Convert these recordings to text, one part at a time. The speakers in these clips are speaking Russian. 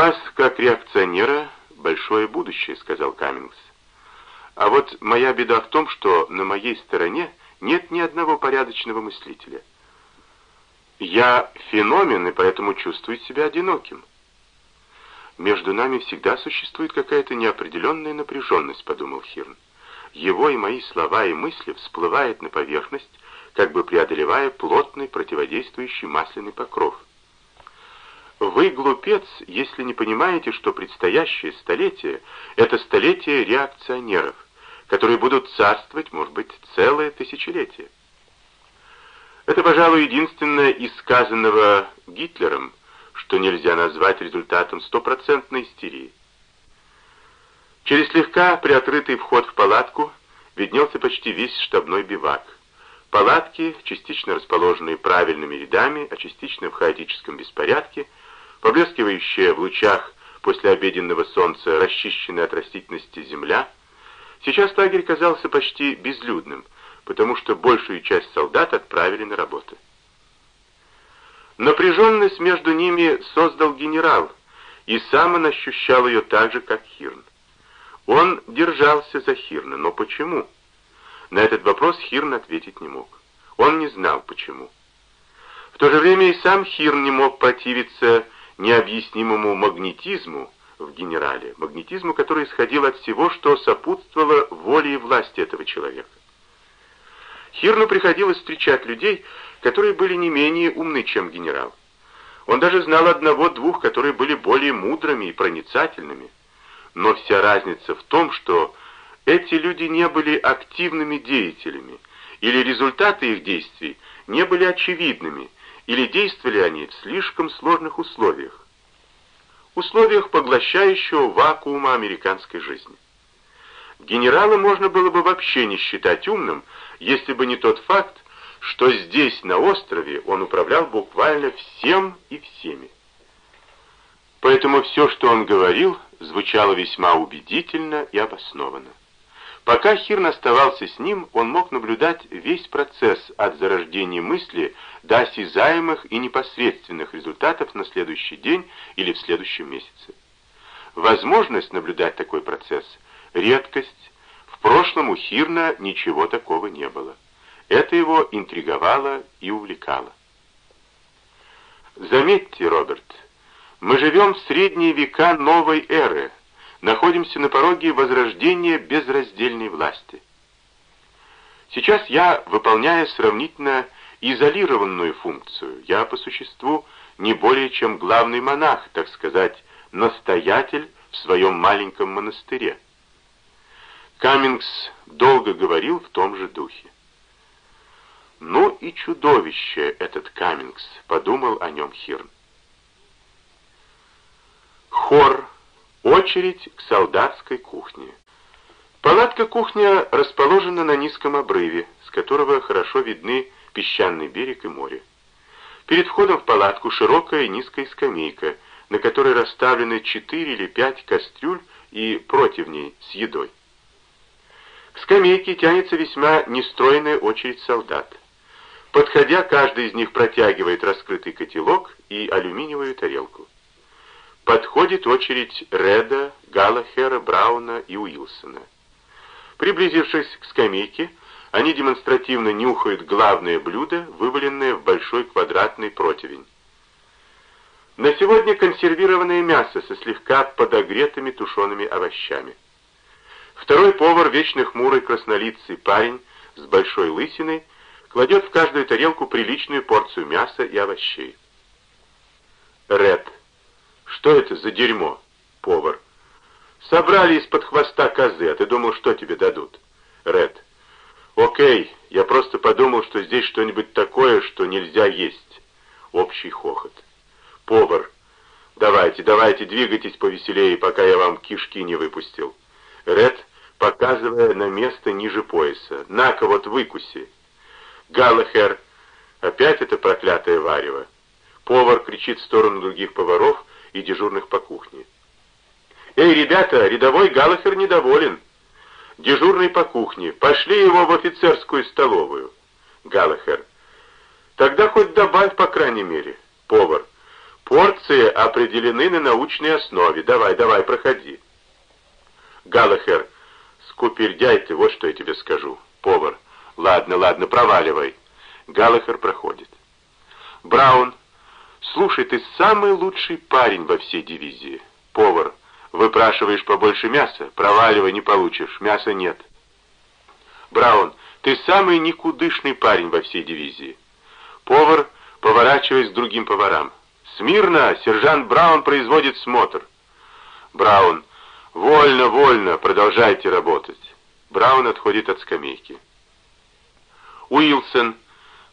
вас, как реакционера, большое будущее», — сказал Каммингс. «А вот моя беда в том, что на моей стороне нет ни одного порядочного мыслителя. Я феномен, и поэтому чувствую себя одиноким. Между нами всегда существует какая-то неопределенная напряженность, подумал Хирн. Его и мои слова и мысли всплывают на поверхность, как бы преодолевая плотный противодействующий масляный покров. Вы глупец, если не понимаете, что предстоящее столетие — это столетие реакционеров, которые будут царствовать, может быть, целое тысячелетие. Это, пожалуй, единственное из сказанного Гитлером, что нельзя назвать результатом стопроцентной истерии. Через слегка приоткрытый вход в палатку виднелся почти весь штабной бивак. Палатки, частично расположенные правильными рядами, а частично в хаотическом беспорядке, поблескивающая в лучах после обеденного солнца расчищенная от растительности земля, сейчас лагерь казался почти безлюдным, потому что большую часть солдат отправили на работу. Напряженность между ними создал генерал, и сам он ощущал ее так же, как Хирн. Он держался за Хирна, но почему? На этот вопрос Хирн ответить не мог. Он не знал, почему. В то же время и сам Хирн не мог противиться необъяснимому магнетизму в генерале, магнетизму, который исходил от всего, что сопутствовало воле и власти этого человека. Хирну приходилось встречать людей, которые были не менее умны, чем генерал. Он даже знал одного-двух, которые были более мудрыми и проницательными. Но вся разница в том, что эти люди не были активными деятелями, или результаты их действий не были очевидными, или действовали они в слишком сложных условиях. Условиях поглощающего вакуума американской жизни. Генерала можно было бы вообще не считать умным, если бы не тот факт, что здесь, на острове, он управлял буквально всем и всеми. Поэтому все, что он говорил, звучало весьма убедительно и обоснованно. Пока Хирн оставался с ним, он мог наблюдать весь процесс от зарождения мысли до осязаемых и непосредственных результатов на следующий день или в следующем месяце. Возможность наблюдать такой процесс — редкость. В прошлом у Хирна ничего такого не было. Это его интриговало и увлекало. Заметьте, Роберт, мы живем в средние века новой эры, находимся на пороге возрождения безраздельной власти. Сейчас я, выполняя сравнительно изолированную функцию, я по существу не более чем главный монах, так сказать, настоятель в своем маленьком монастыре. Каммингс долго говорил в том же духе. «Ну и чудовище этот Каммингс», — подумал о нем Хирн. Хор. Очередь к солдатской кухне. Палатка-кухня расположена на низком обрыве, с которого хорошо видны песчаный берег и море. Перед входом в палатку широкая и низкая скамейка, на которой расставлены четыре или пять кастрюль и противней с едой. К скамейке тянется весьма нестройная очередь солдат. Подходя, каждый из них протягивает раскрытый котелок и алюминиевую тарелку. Подходит очередь Реда, Галлахера, Брауна и Уилсона. Приблизившись к скамейке, они демонстративно нюхают главное блюдо, вываленное в большой квадратный противень. На сегодня консервированное мясо со слегка подогретыми тушеными овощами. Второй повар, вечно хмурый краснолицый парень с большой лысиной, кладет в каждую тарелку приличную порцию мяса и овощей. Ред. Что это за дерьмо? Повар. Собрали из-под хвоста козы, а ты думал, что тебе дадут? Ред. Окей, я просто подумал, что здесь что-нибудь такое, что нельзя есть. Общий хохот. Повар. Давайте, давайте, двигайтесь повеселее, пока я вам кишки не выпустил. Ред, показывая на место ниже пояса. На-ка, вот выкуси. Галлахер. Опять это проклятое варево. Повар кричит в сторону других поваров и дежурных по кухне. «Эй, ребята, рядовой Галлахер недоволен. Дежурный по кухне. Пошли его в офицерскую столовую». Галлахер. «Тогда хоть добавь, по крайней мере». Повар. Порции определены на научной основе. Давай, давай, проходи. Галахер, скупердяй ты, вот что я тебе скажу. Повар, ладно, ладно, проваливай. Галахер проходит. Браун, слушай, ты самый лучший парень во всей дивизии. Повар, выпрашиваешь побольше мяса, проваливай, не получишь, мяса нет. Браун, ты самый никудышный парень во всей дивизии. Повар, поворачиваясь к другим поварам. Смирно, сержант Браун производит смотр. Браун, вольно, вольно, продолжайте работать. Браун отходит от скамейки. Уилсон,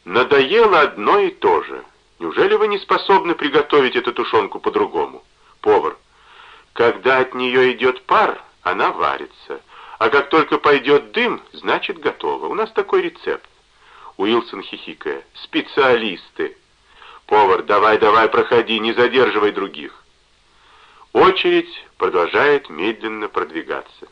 надоело одно и то же. Неужели вы не способны приготовить эту тушенку по-другому? Повар, когда от нее идет пар, она варится. А как только пойдет дым, значит готово. У нас такой рецепт. Уилсон хихикая. Специалисты. Повар, давай, давай, проходи, не задерживай других. Очередь продолжает медленно продвигаться.